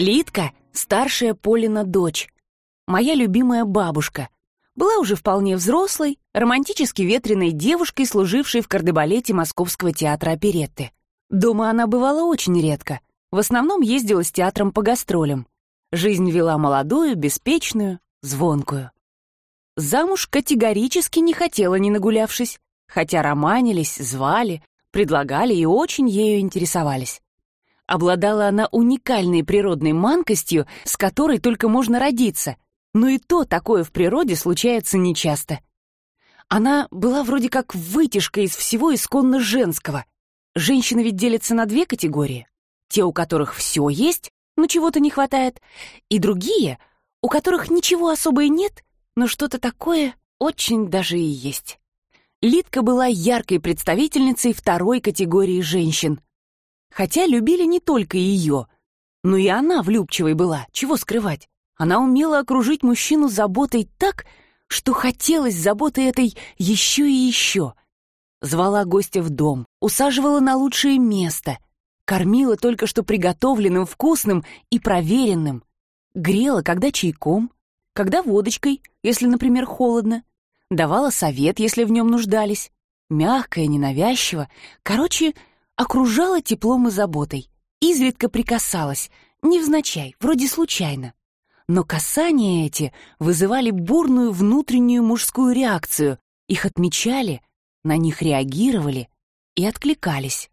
Литка — старшая Полина дочь. Моя любимая бабушка. Была уже вполне взрослой, романтически ветреной девушкой, служившей в кардебалете Московского театра оперетты. Дома она бывала очень редко. В основном ездила с театром по гастролям. Жизнь вела молодую, беспечную, звонкую. Замуж категорически не хотела, не нагулявшись, хотя романились, звали, предлагали и очень ею интересовались. Обладала она уникальной природной манкостью, с которой только можно родиться, но и то такое в природе случается нечасто. Она была вроде как вытяжка из всего исконно женского. Женщины ведь делятся на две категории. Те, у которых все есть, но чего-то не хватает, и другие, у которых ничего особо и нет, но что-то такое очень даже и есть. Лидка была яркой представительницей второй категории женщин, Хотя любили не только ее, но и она влюбчивой была, чего скрывать. Она умела окружить мужчину заботой так, что хотелось заботы этой еще и еще. Звала гостя в дом, усаживала на лучшее место, кормила только что приготовленным, вкусным и проверенным, грела, когда чайком, когда водочкой, если, например, холодно, давала совет, если в нем нуждались, мягкая, ненавязчиво, короче, окружала теплом и заботой, изредка прикасалась, невзначай, вроде случайно. Но касания эти вызывали бурную внутреннюю мужскую реакцию, их отмечали, на них реагировали и откликались.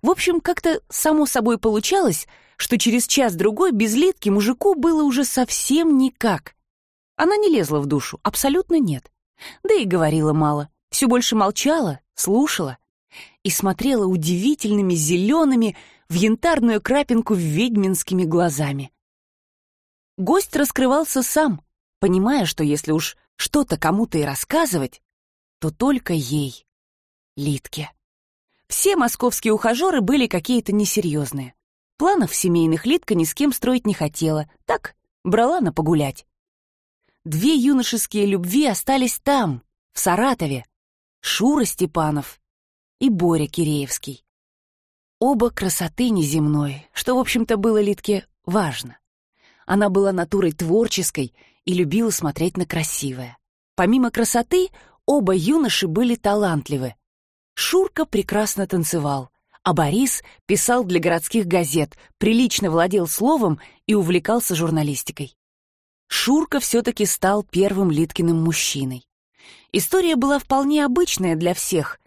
В общем, как-то само собой получалось, что через час-другой без Литки мужику было уже совсем никак. Она не лезла в душу, абсолютно нет. Да и говорила мало, все больше молчала, слушала, и смотрела удивительными зелеными в янтарную крапинку ведьминскими глазами. Гость раскрывался сам, понимая, что если уж что-то кому-то и рассказывать, то только ей, Литке. Все московские ухажеры были какие-то несерьезные. Планов семейных Литка ни с кем строить не хотела, так, брала на погулять. Две юношеские любви остались там, в Саратове. Шура Степанов и Боря Киреевский. Оба красоты неземной, что, в общем-то, было Литке важно. Она была натурой творческой и любила смотреть на красивое. Помимо красоты, оба юноши были талантливы. Шурка прекрасно танцевал, а Борис писал для городских газет, прилично владел словом и увлекался журналистикой. Шурка все-таки стал первым Литкиным мужчиной. История была вполне обычная для всех,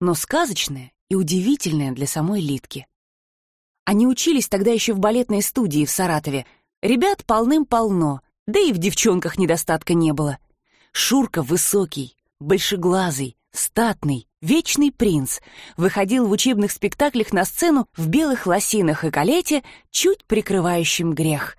но сказочное и удивительное для самой Литки. Они учились тогда еще в балетной студии в Саратове. Ребят полным-полно, да и в девчонках недостатка не было. Шурка высокий, большеглазый, статный, вечный принц, выходил в учебных спектаклях на сцену в белых лосинах и калете, чуть прикрывающим грех.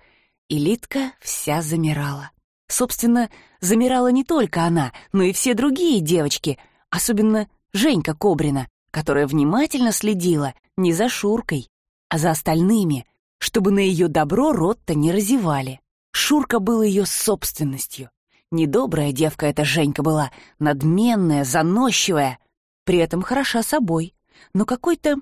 И Литка вся замирала. Собственно, замирала не только она, но и все другие девочки, особенно Женька Кобрина, которая внимательно следила не за Шуркой, а за остальными, чтобы на ее добро рот-то не разевали. Шурка был ее собственностью. Недобрая девка эта Женька была, надменная, заносчивая, при этом хороша собой, но какой-то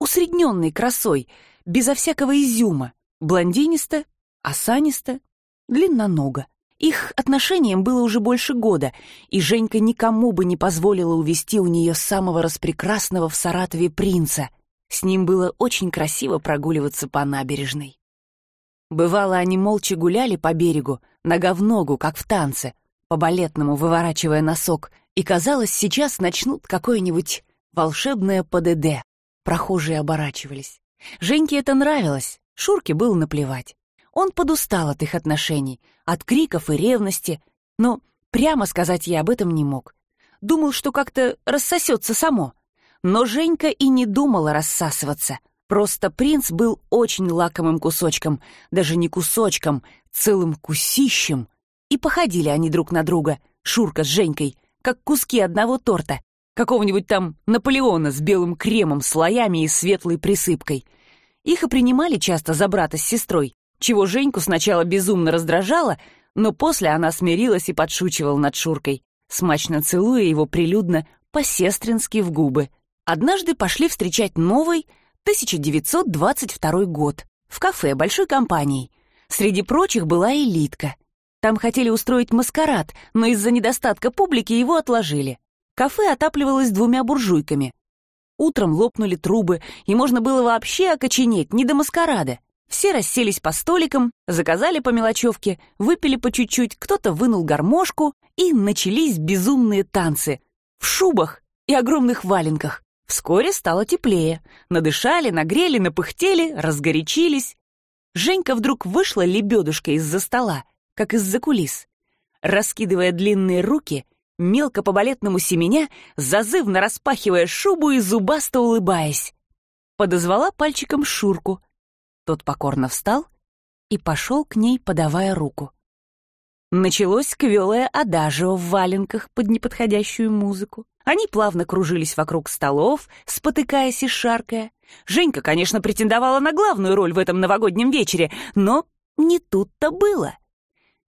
усредненной красой, безо всякого изюма, блондиниста, осаниста, длиннонога. Их отношениям было уже больше года, и Женька никому бы не позволила увести у нее самого распрекрасного в Саратове принца. С ним было очень красиво прогуливаться по набережной. Бывало, они молча гуляли по берегу, нога в ногу, как в танце, по-балетному выворачивая носок, и, казалось, сейчас начнут какое-нибудь волшебное ПДД. Прохожие оборачивались. Женьке это нравилось, Шурке было наплевать. Он подустал от их отношений, от криков и ревности, но прямо сказать ей об этом не мог. Думал, что как-то рассосется само. Но Женька и не думала рассасываться. Просто принц был очень лакомым кусочком, даже не кусочком, целым кусищем. И походили они друг на друга, Шурка с Женькой, как куски одного торта, какого-нибудь там Наполеона с белым кремом, слоями и светлой присыпкой. Их и принимали часто за брата с сестрой, чего Женьку сначала безумно раздражало, но после она смирилась и подшучивала над Шуркой, смачно целуя его прилюдно по-сестрински в губы. Однажды пошли встречать новый 1922 год в кафе большой компанией. Среди прочих была и Литка. Там хотели устроить маскарад, но из-за недостатка публики его отложили. Кафе отапливалось двумя буржуйками. Утром лопнули трубы, и можно было вообще окоченеть, не до маскарада. Все расселись по столикам, заказали по мелочевке, выпили по чуть-чуть, кто-то вынул гармошку, и начались безумные танцы. В шубах и огромных валенках. Вскоре стало теплее. Надышали, нагрели, напыхтели, разгорячились. Женька вдруг вышла лебедушкой из-за стола, как из-за кулис. Раскидывая длинные руки, мелко по балетному семеня, зазывно распахивая шубу и зубасто улыбаясь. Подозвала пальчиком Шурку. Тот покорно встал и пошел к ней, подавая руку. Началось квелое адажио в валенках под неподходящую музыку. Они плавно кружились вокруг столов, спотыкаясь и шаркая. Женька, конечно, претендовала на главную роль в этом новогоднем вечере, но не тут-то было.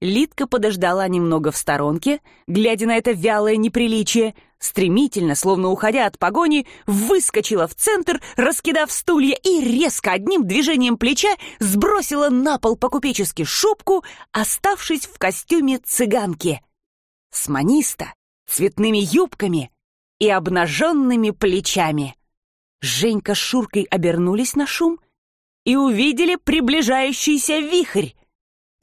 Лидка подождала немного в сторонке, глядя на это вялое неприличие, стремительно, словно уходя от погони, выскочила в центр, раскидав стулья и резко одним движением плеча сбросила на пол по-купечески шубку, оставшись в костюме цыганки. С маниста, цветными юбками и обнаженными плечами. Женька с Шуркой обернулись на шум и увидели приближающийся вихрь,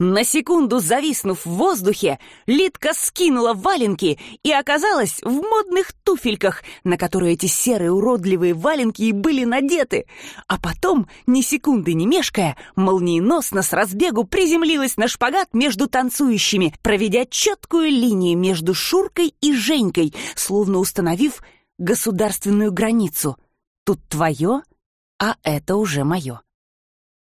на секунду зависнув в воздухе, Литка скинула валенки и оказалась в модных туфельках, на которые эти серые уродливые валенки и были надеты. А потом, ни секунды не мешкая, молниеносно с разбегу приземлилась на шпагат между танцующими, проведя четкую линию между Шуркой и Женькой, словно установив государственную границу. Тут твое, а это уже мое.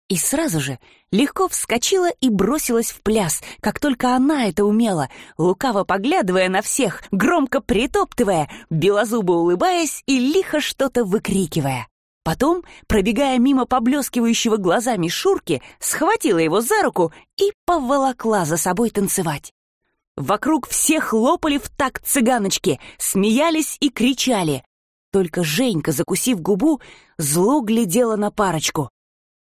И сразу же легко вскочила и бросилась в пляс, как только она это умела, лукаво поглядывая на всех, громко притоптывая, белозубо улыбаясь и лихо что-то выкрикивая. Потом, пробегая мимо поблескивающего глазами Шурки, схватила его за руку и поволокла за собой танцевать. Вокруг все хлопали в такт цыганочки, смеялись и кричали. Только Женька, закусив губу, зло глядела на парочку.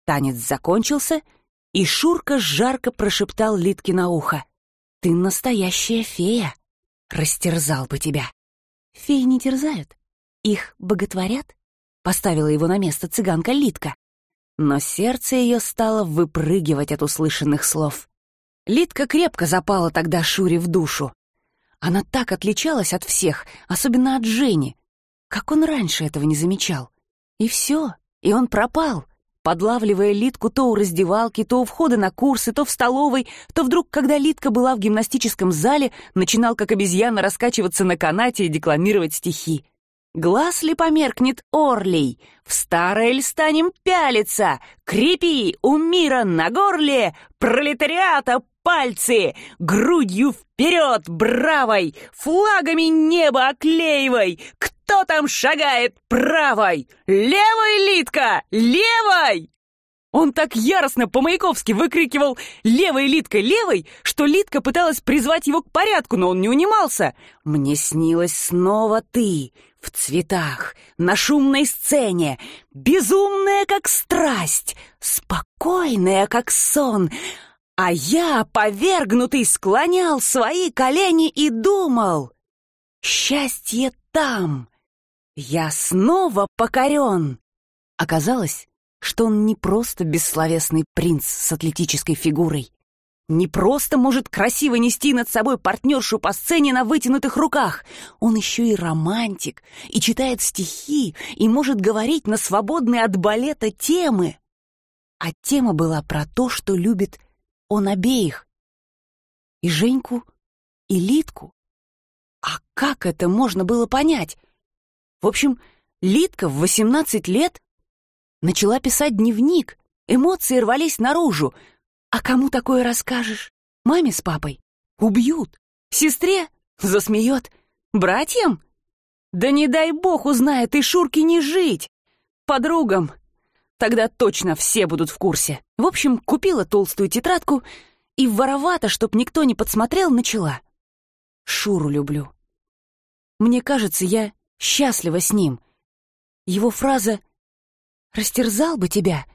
Танец закончился, и Шурка жарко прошептал Литке на ухо. «Ты настоящая фея! Растерзал бы тебя!» «Феи не терзают, их боготворят?» Поставила его на место цыганка Литка. Но сердце ее стало выпрыгивать от услышанных слов. Литка крепко запала тогда Шуре в душу. Она так отличалась от всех, особенно от Жени. Как он раньше этого не замечал? И все, и он пропал — подлавливая Литку то у раздевалки, то у входа на курсы, то в столовой, то вдруг, когда Литка была в гимнастическом зале, начинал как обезьяна раскачиваться на канате и декламировать стихи. «Глаз ли померкнет орлей? В старое ль станем пялиться? Крепи, у мира на горле, пролетариата пальцы, грудью вперед, бравой, флагами небо оклеивай, кто там шагает правой? Левой, Литка, левой!» Он так яростно по-маяковски выкрикивал «Левой, Литка, левой!», что Литка пыталась призвать его к порядку, но он не унимался. «Мне снилась снова ты, в цветах, на шумной сцене, безумная, как страсть, спокойная, как сон, а я, повергнутый, склонял свои колени и думал, счастье там, я снова покорен! Оказалось, что он не просто бессловесный принц с атлетической фигурой, не просто может красиво нести над собой партнершу по сцене на вытянутых руках, он еще и романтик, и читает стихи, и может говорить на свободные от балета темы. А тема была про то, что любит он обеих. И Женьку, и Литку. А как это можно было понять? В общем, Литка в 18 лет начала писать дневник, эмоции рвались наружу. А кому такое расскажешь? Маме с папой? Убьют. Сестре? Засмеет. Братьям? Да не дай бог узнает, и Шурке не жить. Подругам? Тогда точно все будут в курсе. В общем, купила толстую тетрадку и воровато, чтоб никто не подсмотрел, начала. Шуру люблю. Мне кажется, я счастлива с ним. Его фраза «растерзал бы тебя»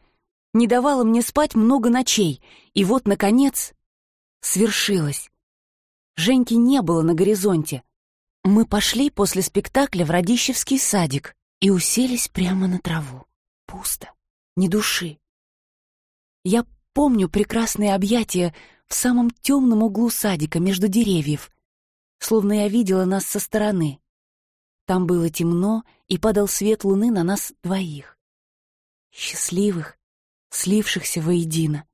не давала мне спать много ночей, и вот, наконец, свершилось. Женьки не было на горизонте. Мы пошли после спектакля в Радищевский садик и уселись прямо на траву. Пусто, ни души. Я помню прекрасные объятия в самом темном углу садика между деревьев, словно я видела нас со стороны. Там было темно, и падал свет луны на нас двоих. Счастливых, слившихся воедино.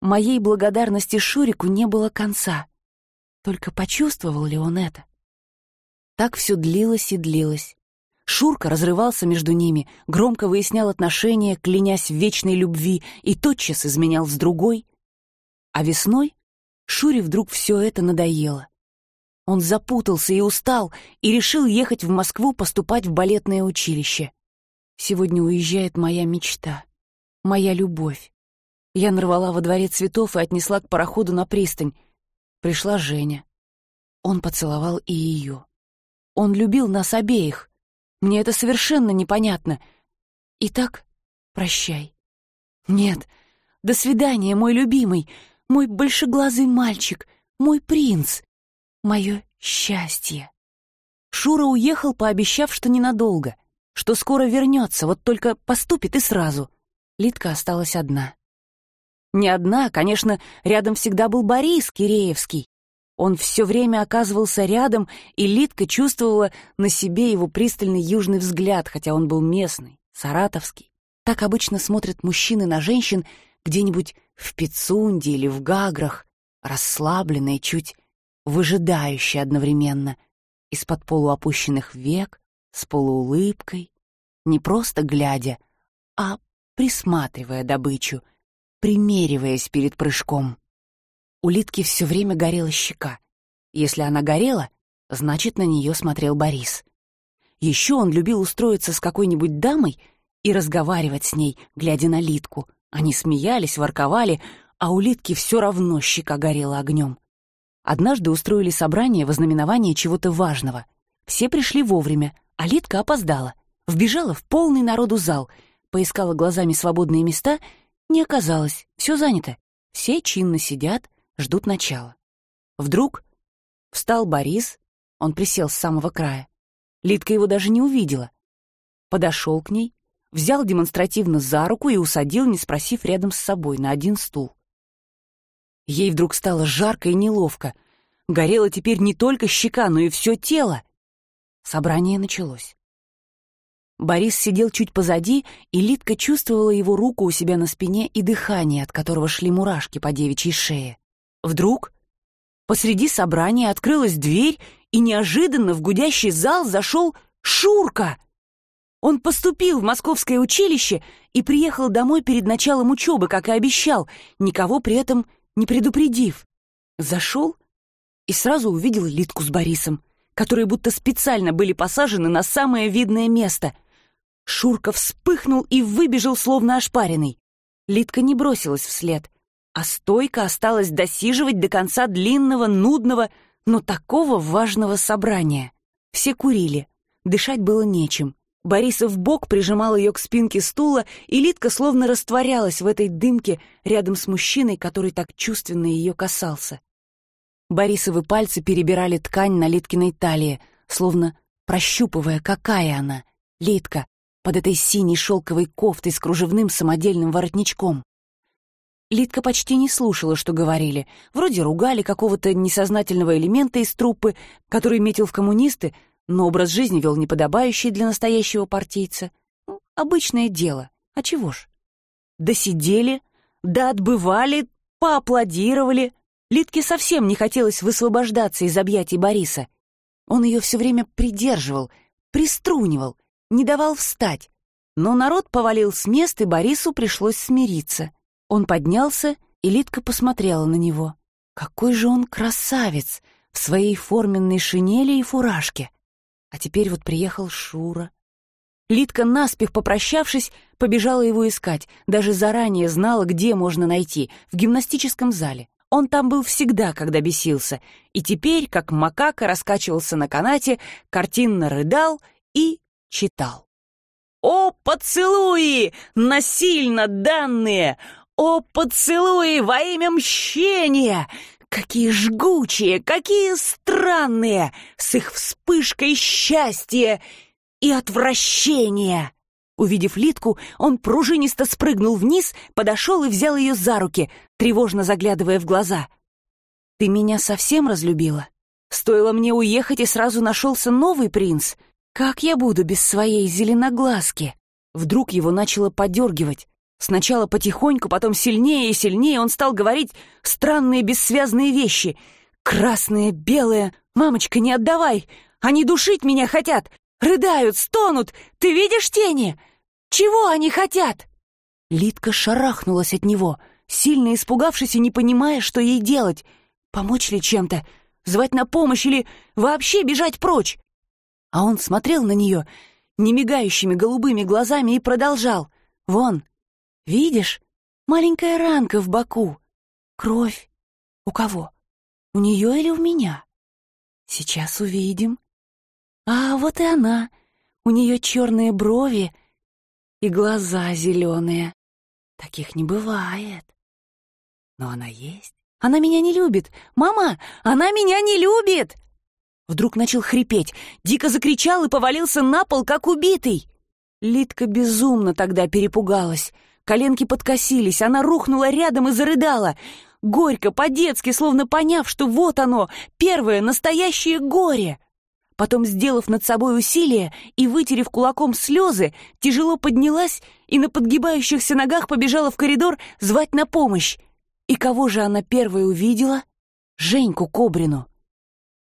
Моей благодарности Шурику не было конца. Только почувствовал ли он это? Так все длилось и длилось. Шурка разрывался между ними, громко выяснял отношения, клянясь в вечной любви, и тотчас изменял с другой. А весной Шуре вдруг все это надоело. Он запутался и устал, и решил ехать в Москву поступать в балетное училище. Сегодня уезжает моя мечта моя любовь. Я нарвала во дворе цветов и отнесла к пароходу на пристань. Пришла Женя. Он поцеловал и ее. Он любил нас обеих. Мне это совершенно непонятно. Итак, прощай. Нет, до свидания, мой любимый, мой большеглазый мальчик, мой принц, мое счастье. Шура уехал, пообещав, что ненадолго, что скоро вернется, вот только поступит и сразу — Литка осталась одна. Не одна, конечно, рядом всегда был Борис Киреевский. Он все время оказывался рядом, и Литка чувствовала на себе его пристальный южный взгляд, хотя он был местный, саратовский. Так обычно смотрят мужчины на женщин где-нибудь в Пицунде или в Гаграх, расслабленные, чуть выжидающие одновременно, из-под полуопущенных век, с полуулыбкой, не просто глядя, а присматривая добычу, примериваясь перед прыжком. У Литки все время горела щека. Если она горела, значит, на нее смотрел Борис. Еще он любил устроиться с какой-нибудь дамой и разговаривать с ней, глядя на Литку. Они смеялись, ворковали, а у Литки все равно щека горела огнем. Однажды устроили собрание во знаменование чего-то важного. Все пришли вовремя, а Литка опоздала. Вбежала в полный народу зал — поискала глазами свободные места, не оказалось, все занято. Все чинно сидят, ждут начала. Вдруг встал Борис, он присел с самого края. Лидка его даже не увидела. Подошел к ней, взял демонстративно за руку и усадил, не спросив рядом с собой, на один стул. Ей вдруг стало жарко и неловко. Горело теперь не только щека, но и все тело. Собрание началось. Борис сидел чуть позади, и Литка чувствовала его руку у себя на спине и дыхание, от которого шли мурашки по девичьей шее. Вдруг посреди собрания открылась дверь, и неожиданно в гудящий зал зашел Шурка. Он поступил в московское училище и приехал домой перед началом учебы, как и обещал, никого при этом не предупредив. Зашел и сразу увидел Литку с Борисом, которые будто специально были посажены на самое видное место — Шурка вспыхнул и выбежал, словно ошпаренный. Литка не бросилась вслед, а стойко осталась досиживать до конца длинного, нудного, но такого важного собрания. Все курили, дышать было нечем. Борисов бок прижимал ее к спинке стула, и Литка словно растворялась в этой дымке рядом с мужчиной, который так чувственно ее касался. Борисовы пальцы перебирали ткань на Литкиной талии, словно прощупывая, какая она, Литка, под этой синей шелковой кофтой с кружевным самодельным воротничком. Лидка почти не слушала, что говорили. Вроде ругали какого-то несознательного элемента из труппы, который метил в коммунисты, но образ жизни вел неподобающий для настоящего партийца. Ну, обычное дело. А чего ж? Досидели, да отбывали, поаплодировали. Лидке совсем не хотелось высвобождаться из объятий Бориса. Он ее все время придерживал, приструнивал — не давал встать, но народ повалил с места, и Борису пришлось смириться. Он поднялся, и Литка посмотрела на него. Какой же он красавец в своей форменной шинели и фуражке. А теперь вот приехал Шура. Литка, наспех попрощавшись, побежала его искать, даже заранее знала, где можно найти, в гимнастическом зале. Он там был всегда, когда бесился, и теперь, как макака, раскачивался на канате, картинно рыдал и читал. О, поцелуи, насильно данные! О, поцелуи во имя мщения! Какие жгучие, какие странные, с их вспышкой счастья и отвращения! Увидев Литку, он пружинисто спрыгнул вниз, подошел и взял ее за руки, тревожно заглядывая в глаза. «Ты меня совсем разлюбила? Стоило мне уехать, и сразу нашелся новый принц. Как я буду без своей зеленоглазки?» Вдруг его начало подергивать. Сначала потихоньку, потом сильнее и сильнее он стал говорить странные бессвязные вещи. «Красное, белое, мамочка, не отдавай! Они душить меня хотят! Рыдают, стонут! Ты видишь тени? Чего они хотят?» Литка шарахнулась от него, сильно испугавшись и не понимая, что ей делать. Помочь ли чем-то? Звать на помощь или вообще бежать прочь? А он смотрел на нее немигающими голубыми глазами и продолжал. «Вон, видишь? Маленькая ранка в боку. Кровь. У кого? У нее или у меня? Сейчас увидим. А вот и она. У нее черные брови и глаза зеленые. Таких не бывает. Но она есть. Она меня не любит. Мама, она меня не любит!» Вдруг начал хрипеть, дико закричал и повалился на пол, как убитый. Литка безумно тогда перепугалась. Коленки подкосились, она рухнула рядом и зарыдала. Горько, по-детски, словно поняв, что вот оно, первое настоящее горе. Потом, сделав над собой усилие и вытерев кулаком слезы, тяжело поднялась и на подгибающихся ногах побежала в коридор звать на помощь. И кого же она первой увидела? Женьку Кобрину.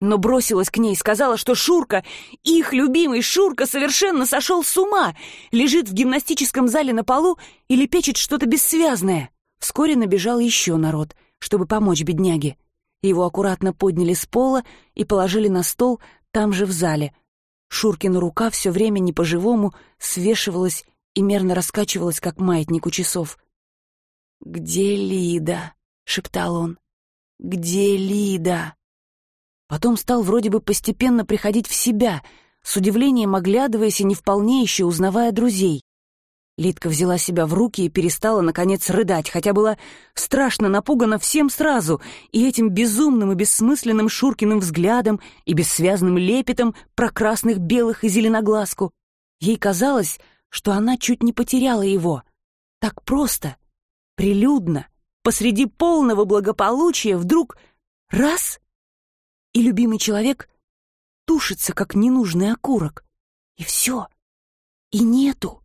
Но бросилась к ней, сказала, что Шурка, их любимый Шурка, совершенно сошел с ума, лежит в гимнастическом зале на полу и лепечет что-то бессвязное. Вскоре набежал еще народ, чтобы помочь бедняге. Его аккуратно подняли с пола и положили на стол там же в зале. Шуркина рука все время не по-живому свешивалась и мерно раскачивалась, как маятник у часов. «Где Лида?» — шептал он. «Где Лида?» Потом стал вроде бы постепенно приходить в себя, с удивлением оглядываясь и не вполне еще узнавая друзей. Лидка взяла себя в руки и перестала, наконец, рыдать, хотя была страшно напугана всем сразу, и этим безумным и бессмысленным Шуркиным взглядом, и бессвязным лепетом про красных, белых и зеленоглазку. Ей казалось, что она чуть не потеряла его. Так просто, прилюдно, посреди полного благополучия вдруг раз — и любимый человек тушится, как ненужный окурок. И все. И нету.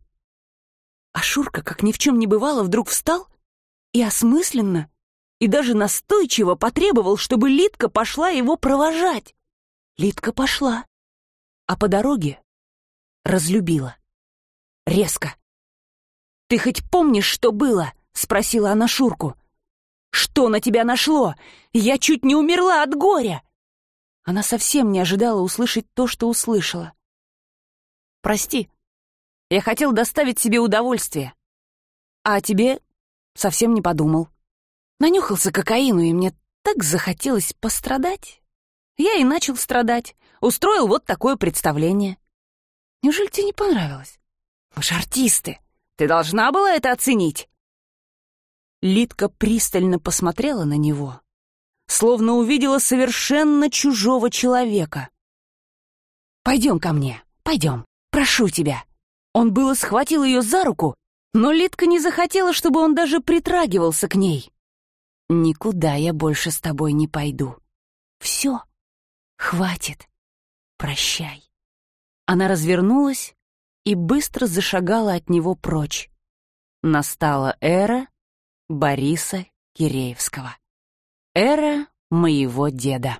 А Шурка, как ни в чем не бывало, вдруг встал и осмысленно, и даже настойчиво потребовал, чтобы Литка пошла его провожать. Литка пошла, а по дороге разлюбила. Резко. «Ты хоть помнишь, что было?» — спросила она Шурку. «Что на тебя нашло? Я чуть не умерла от горя!» Она совсем не ожидала услышать то, что услышала. «Прости», я хотел доставить себе удовольствие. А тебе совсем не подумал. Нанюхался кокаину, и мне так захотелось пострадать. Я и начал страдать. Устроил вот такое представление. Неужели тебе не понравилось? Мы же артисты. Ты должна была это оценить. Лидка пристально посмотрела на него, словно увидела совершенно чужого человека. «Пойдем ко мне, пойдем, прошу тебя», он было схватил ее за руку, но Литка не захотела, чтобы он даже притрагивался к ней. «Никуда я больше с тобой не пойду. Все, хватит, прощай». Она развернулась и быстро зашагала от него прочь. Настала эра Бориса Киреевского. Эра моего деда.